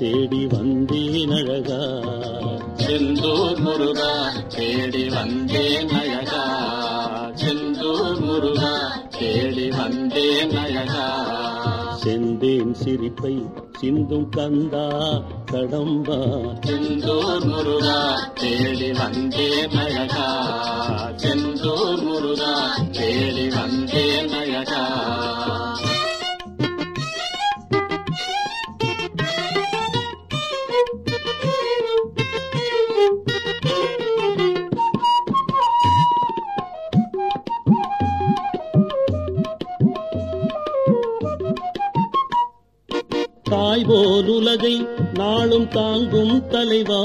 தேடி வந்தேன் அழகா. செந்தூர் முருகா தேடி வந்தேன் அழகா. செந்தூர் முருகா தேடி வந்தேன் அழகா. செந்தேன் சிரிப்பை சிந்தும் கந்தா கடம்பா. செந்தூர் முருகா தேடி வந்தேன் அழகா. தாய் போல் உலகை நாளும் தாங்கும் தலைவா.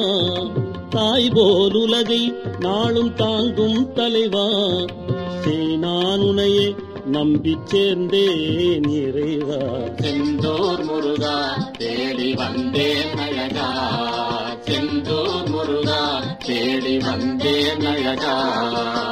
தாய் போல் உலகை நாளும் தாங்கும் தலைவா. சேனானுனையே நம்பி சேர்ந்தேன் இறைவா. செந்தூர் முருகா தேடி வந்தேன் அழகா. செந்தூர் முருகா தேடி வந்தேன் அழகா.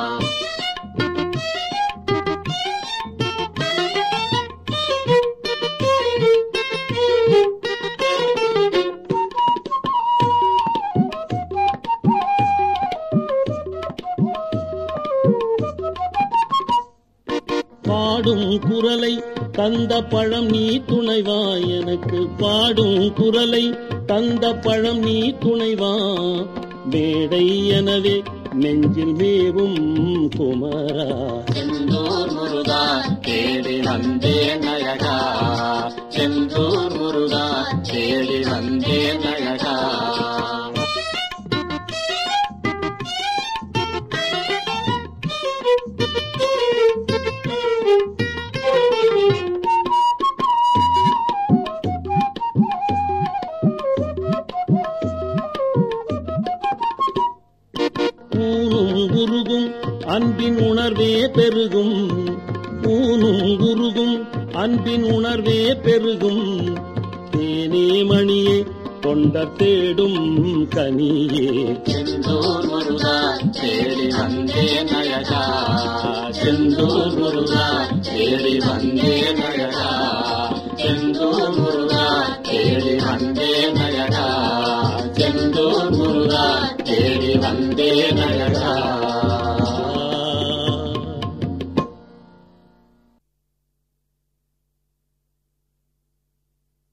பாடும் குரலை தந்த பழம் நீ துணைவா எனக்கு பாடும் குரலை தந்த பழம் நீ துணைவா. மேடை எனவே நெஞ்சில் மேவும் குமரா. செந்தூர் முருகா தேடி வந்தேன் அழகா செந்தூர் முருகா தேடி வந்தேன் அழகா பூணுங்குருகும் அன்பின் உணர்வே பெருகும். பூணுங்குருகும் அன்பின் உணர்வே பெருகும். தேனே மணியே தொண்டர் தேடும் கனியே. செந்தூர் முருகா தேடி வந்தேன் அழகா செந்தூர் முருகா தேடி வந்தேன் அழகா செந்தூர் முருகா தேடி வந்தேன் அழகா செந்தூர் முருகா தேடி வந்தேன் அழகா